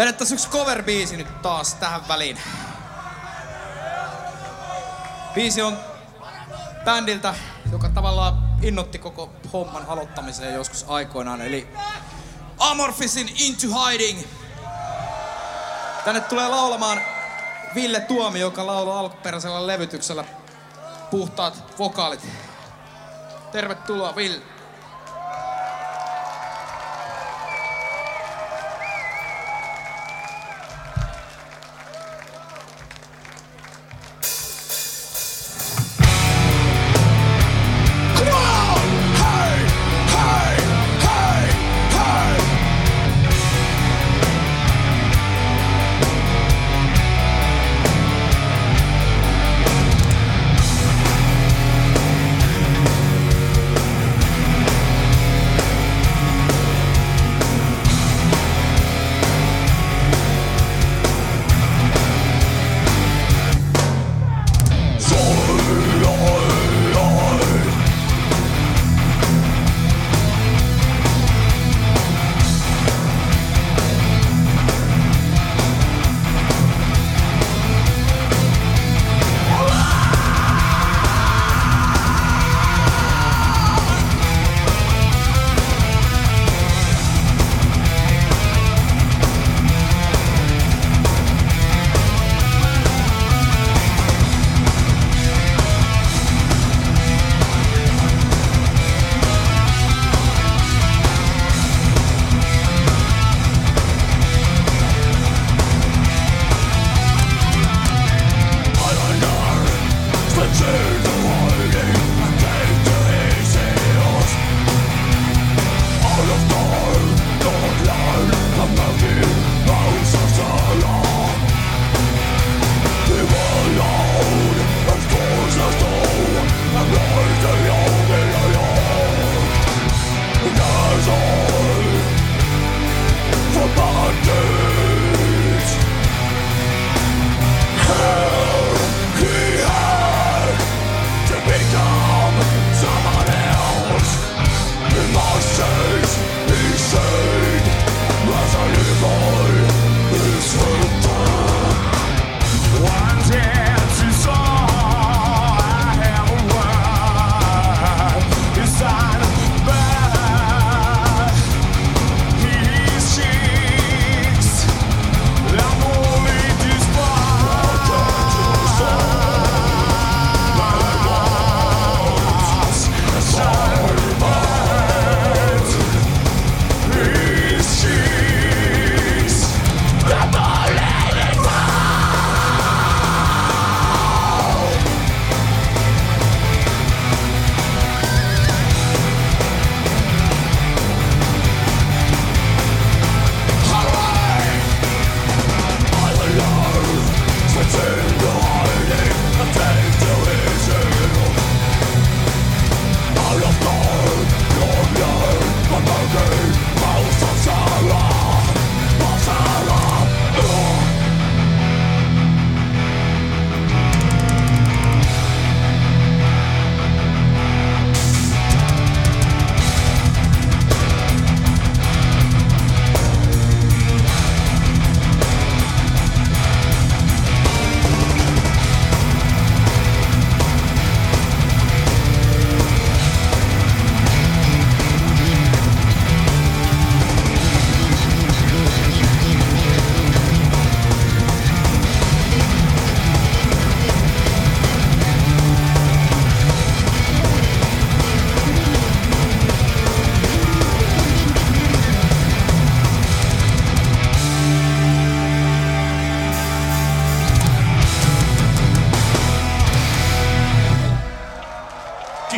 Vedettäis yksi cover-biisi nyt taas tähän väliin. Biisi on bändiltä, joka tavallaan innotti koko homman aloittamiseen joskus aikoinaan, eli Amorphisin Into Hiding. Tänne tulee laulamaan Ville Tuomi, joka laulaa alkuperäisellä levytyksellä puhtaat vokaalit. Tervetuloa Ville.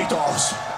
Unidos.